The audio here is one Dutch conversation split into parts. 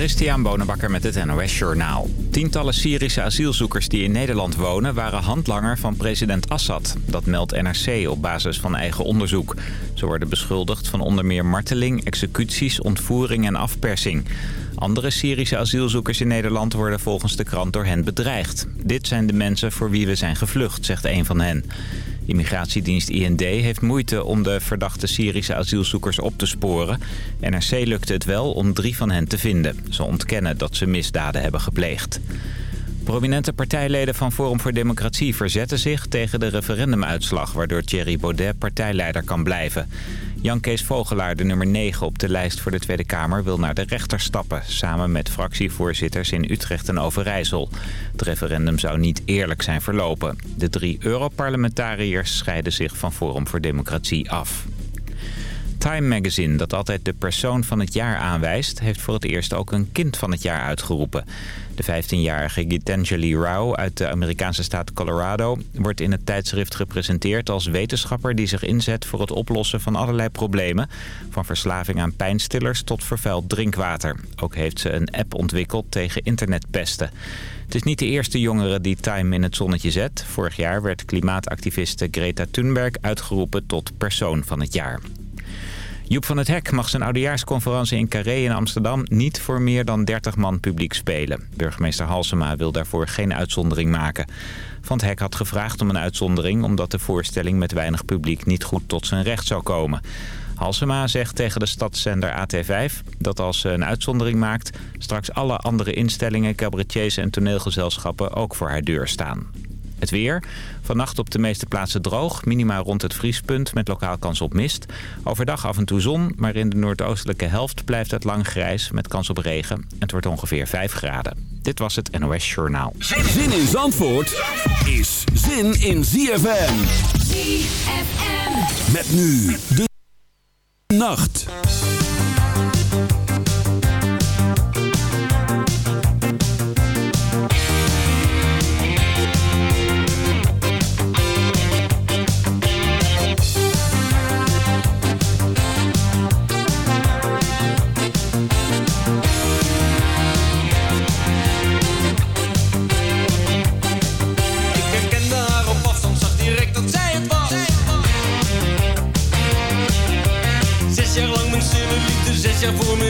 Christian Bonenbakker met het NOS Journaal. Tientallen Syrische asielzoekers die in Nederland wonen... waren handlanger van president Assad. Dat meldt NRC op basis van eigen onderzoek. Ze worden beschuldigd van onder meer marteling, executies, ontvoering en afpersing. Andere Syrische asielzoekers in Nederland worden volgens de krant door hen bedreigd. Dit zijn de mensen voor wie we zijn gevlucht, zegt een van hen. Immigratiedienst IND heeft moeite om de verdachte Syrische asielzoekers op te sporen. NRC lukte het wel om drie van hen te vinden. Ze ontkennen dat ze misdaden hebben gepleegd. Prominente partijleden van Forum voor Democratie verzetten zich tegen de referendumuitslag... waardoor Thierry Baudet partijleider kan blijven. Jan Kees Vogelaar, de nummer 9 op de lijst voor de Tweede Kamer... wil naar de rechter stappen, samen met fractievoorzitters in Utrecht en Overijssel. Het referendum zou niet eerlijk zijn verlopen. De drie Europarlementariërs scheiden zich van Forum voor Democratie af. Time Magazine, dat altijd de persoon van het jaar aanwijst... heeft voor het eerst ook een kind van het jaar uitgeroepen. De 15-jarige Gitanjali Rao uit de Amerikaanse staat Colorado... wordt in het tijdschrift gepresenteerd als wetenschapper... die zich inzet voor het oplossen van allerlei problemen... van verslaving aan pijnstillers tot vervuild drinkwater. Ook heeft ze een app ontwikkeld tegen internetpesten. Het is niet de eerste jongere die Time in het zonnetje zet. Vorig jaar werd klimaatactiviste Greta Thunberg uitgeroepen tot persoon van het jaar. Joep van het Hek mag zijn oudejaarsconferentie in Carré in Amsterdam niet voor meer dan 30 man publiek spelen. Burgemeester Halsema wil daarvoor geen uitzondering maken. Van het Hek had gevraagd om een uitzondering omdat de voorstelling met weinig publiek niet goed tot zijn recht zou komen. Halsema zegt tegen de stadszender AT5 dat als ze een uitzondering maakt... straks alle andere instellingen, cabaretiers en toneelgezelschappen ook voor haar deur staan. Het weer. Vannacht op de meeste plaatsen droog. Minima rond het vriespunt met lokaal kans op mist. Overdag af en toe zon, maar in de noordoostelijke helft blijft het lang grijs met kans op regen. Het wordt ongeveer 5 graden. Dit was het NOS Journaal. Zin in Zandvoort is zin in ZFM. ZFM. Met nu de nacht. ja voor me.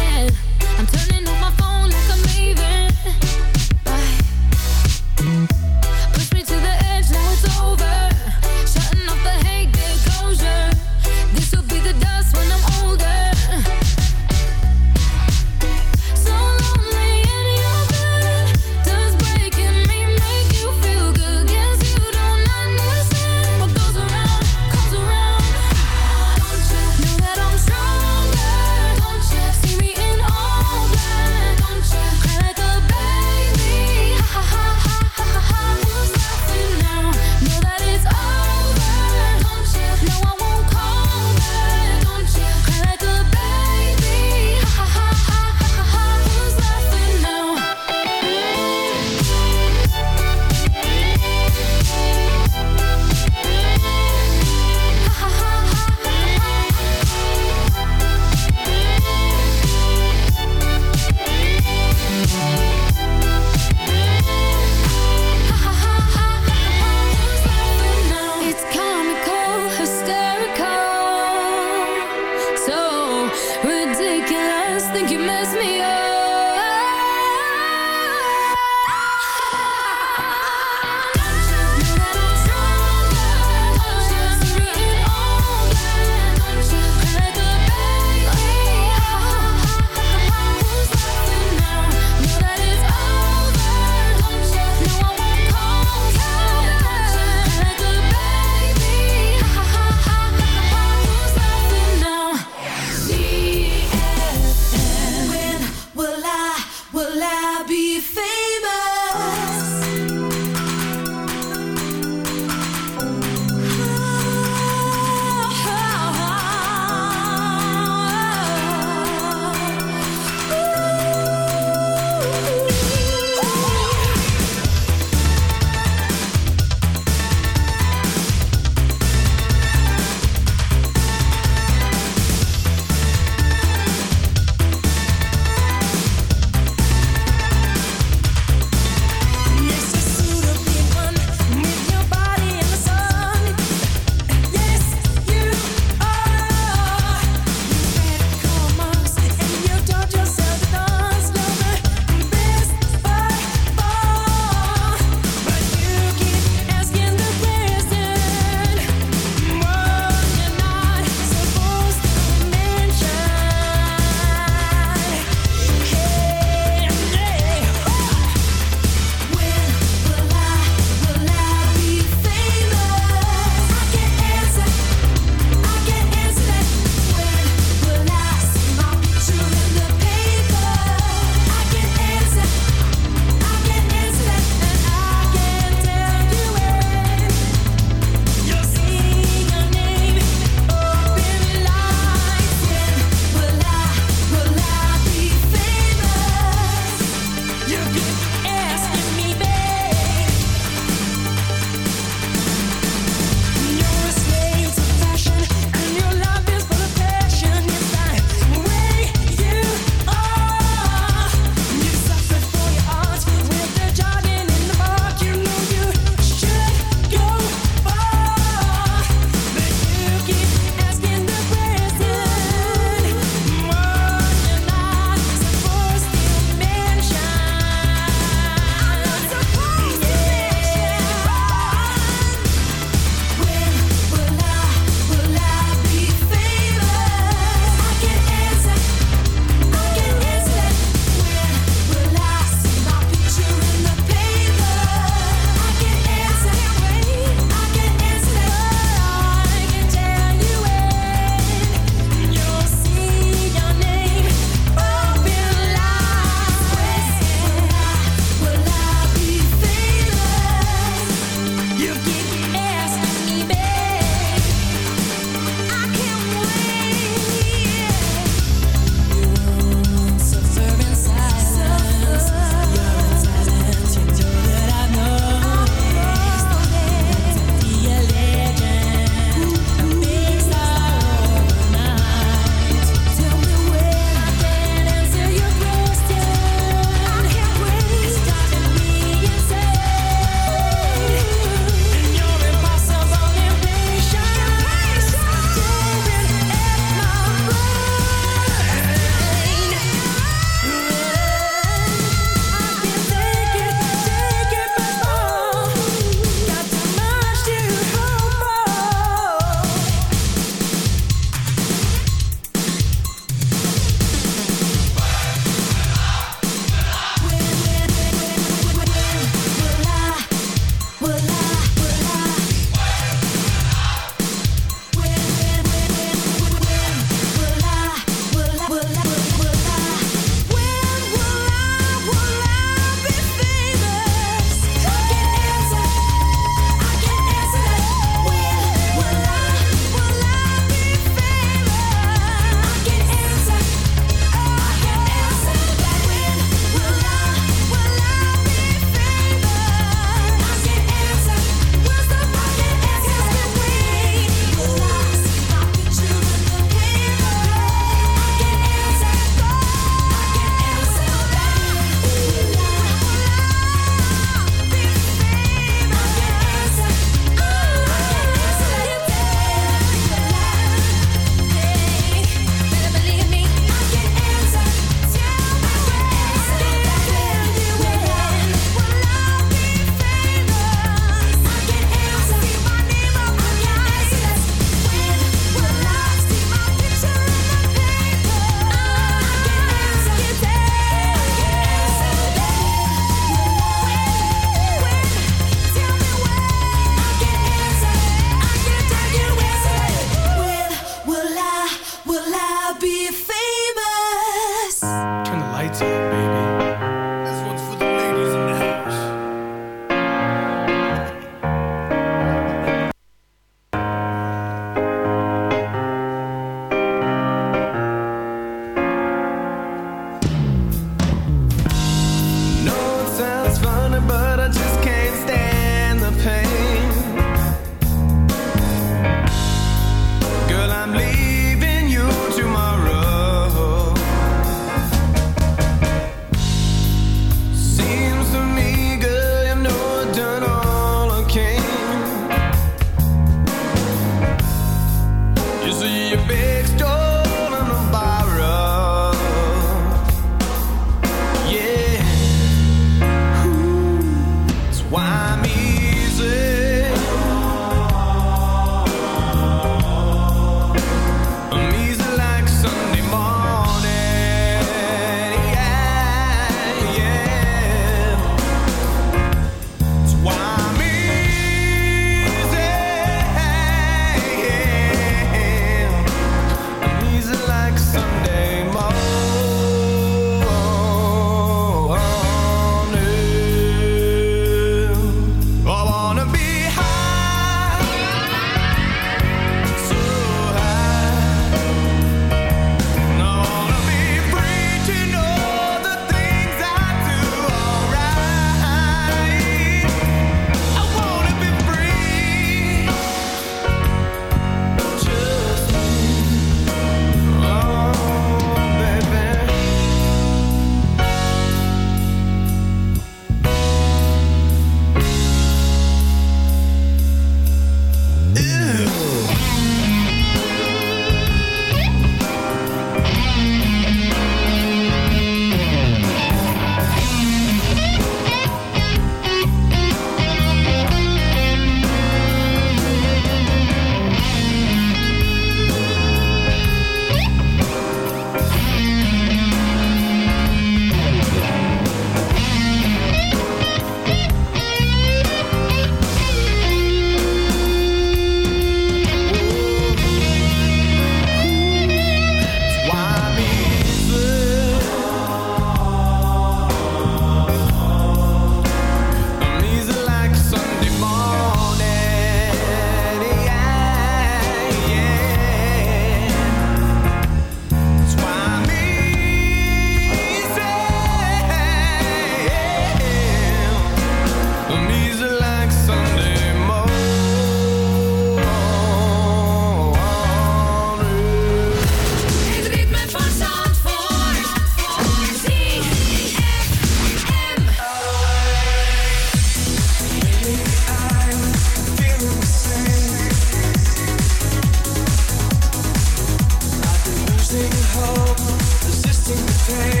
say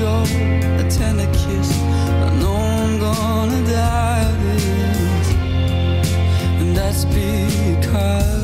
a tender kiss. I know I'm gonna die of and that's because.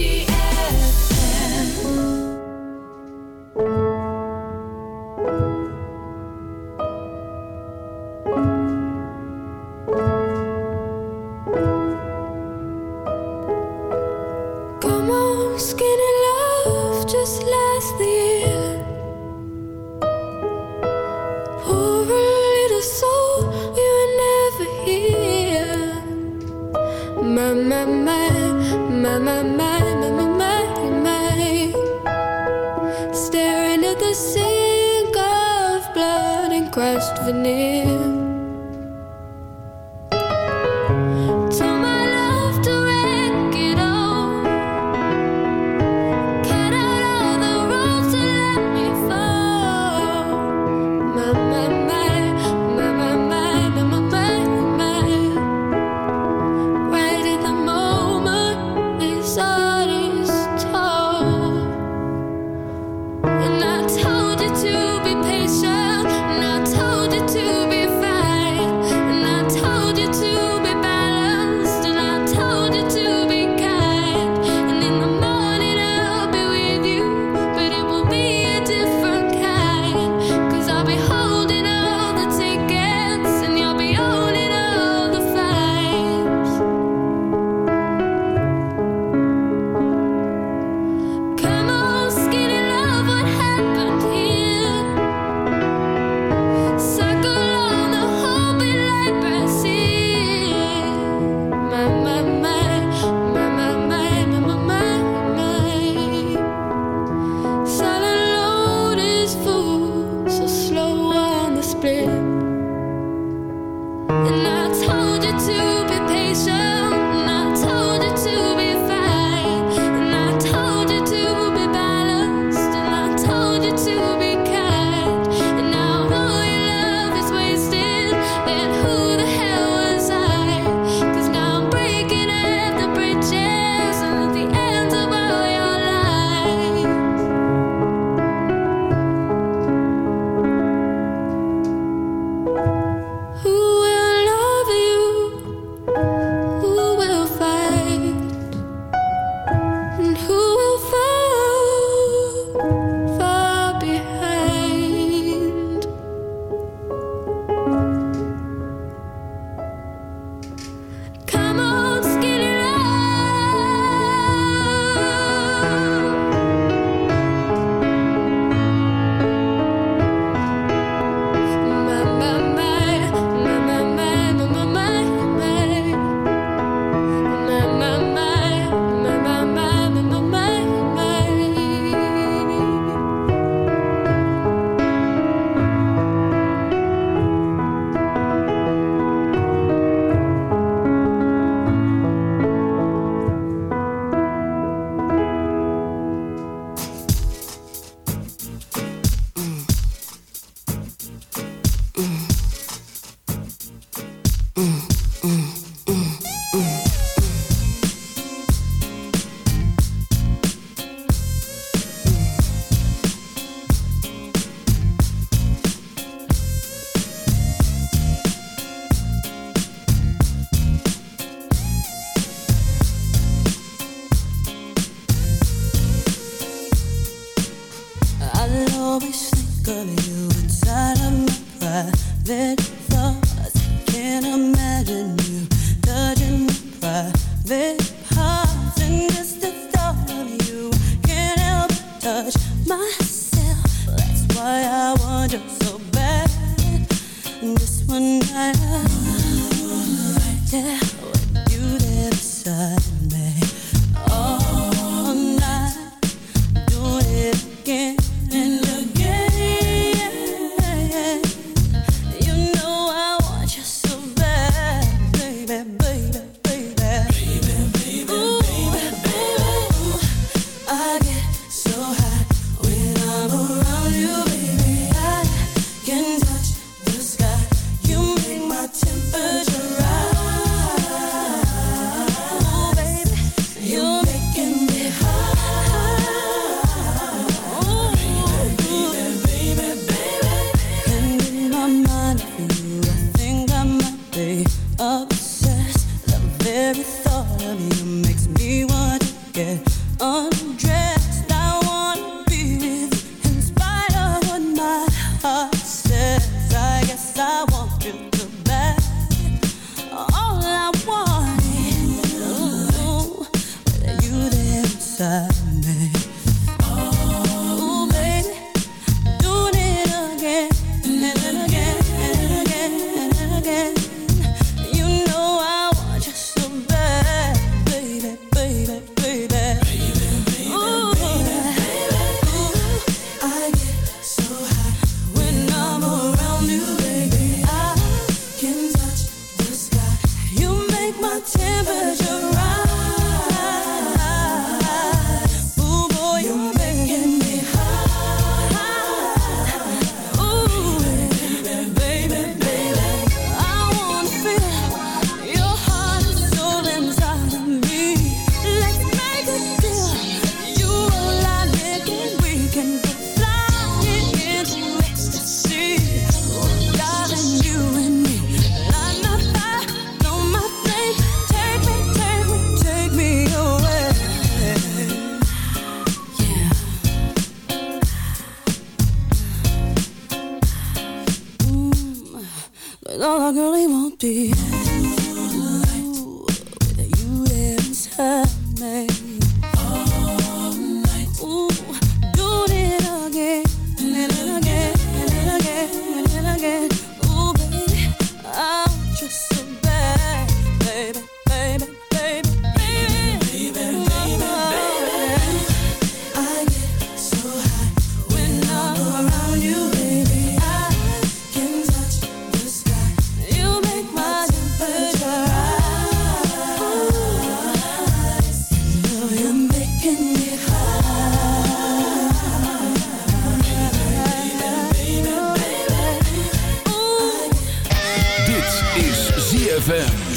Fragile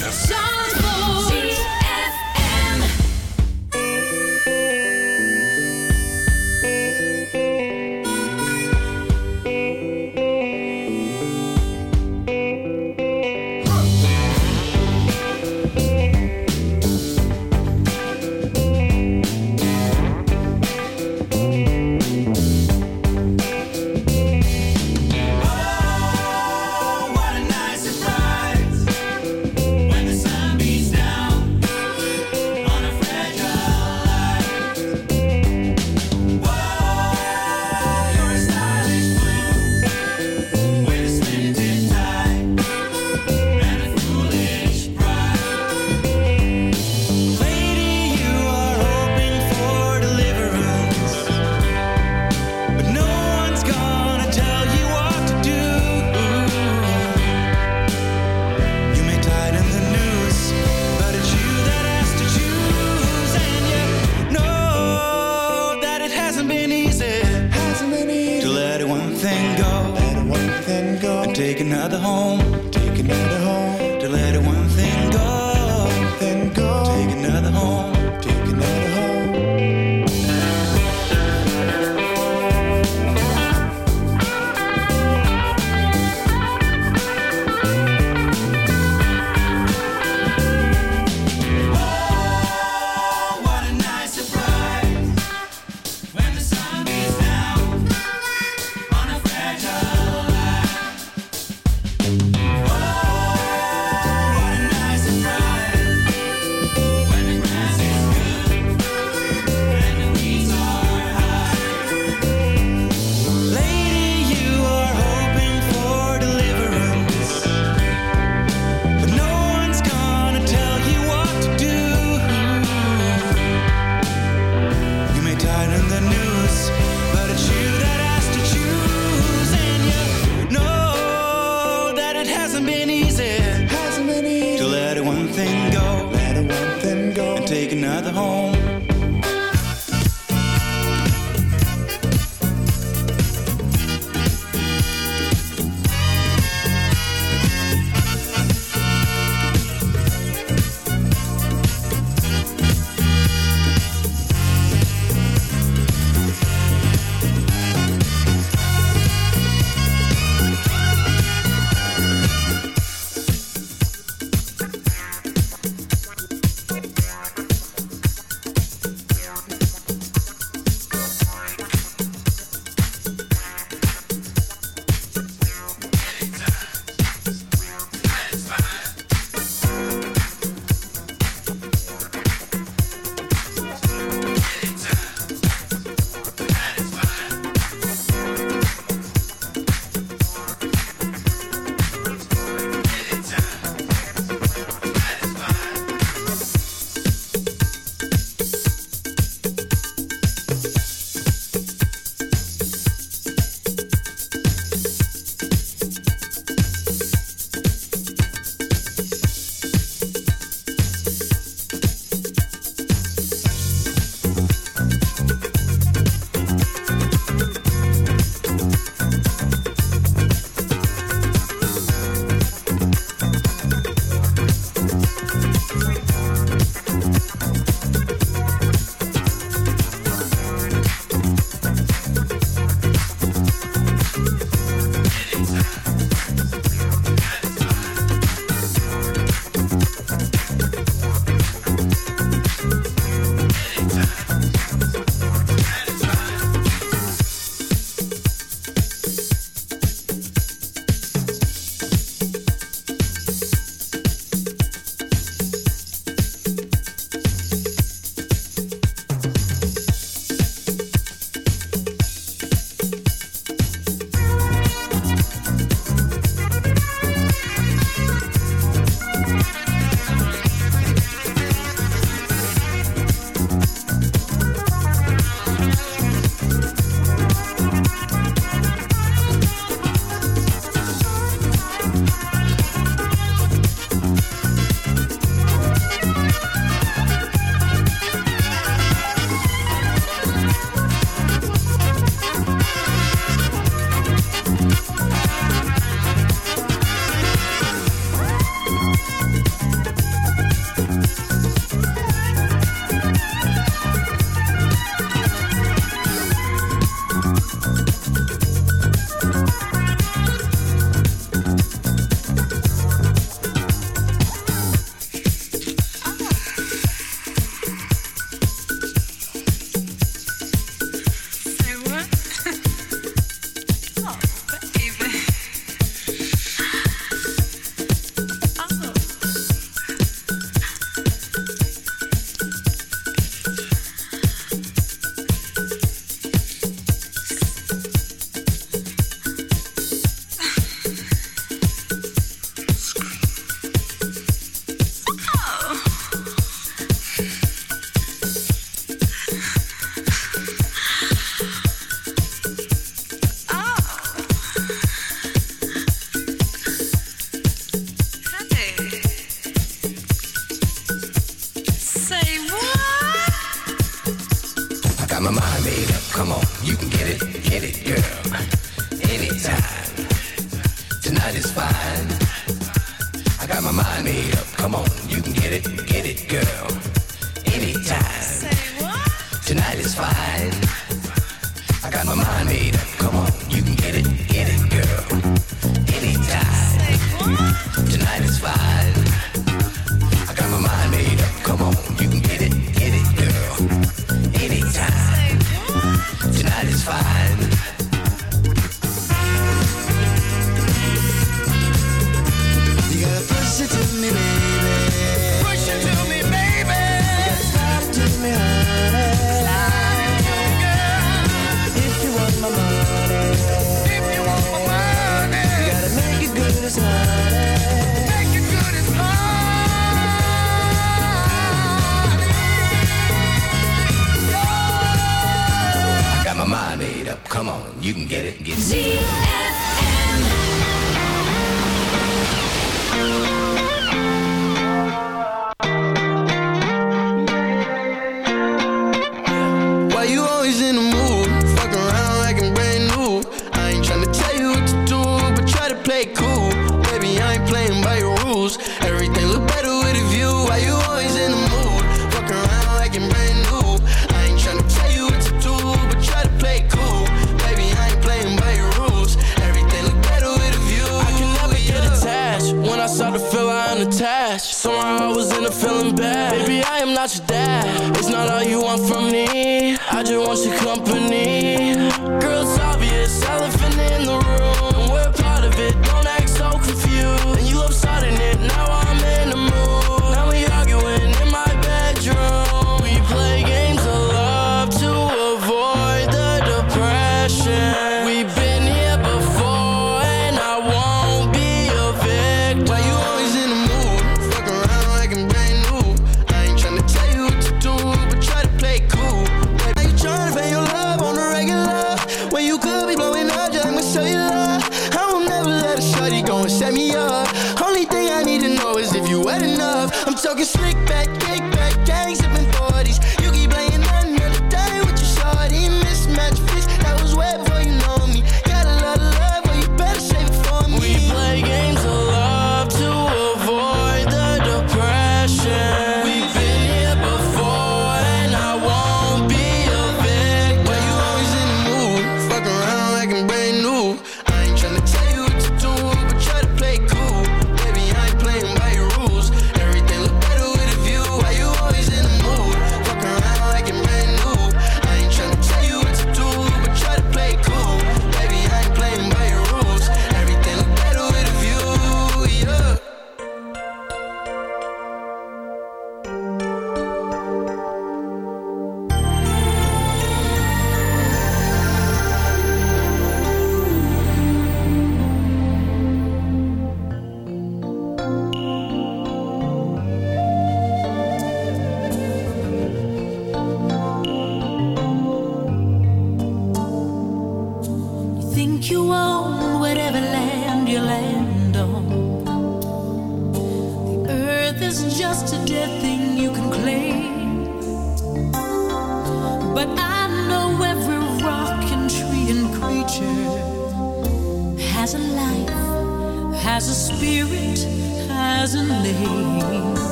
all you want from me. I just want you close.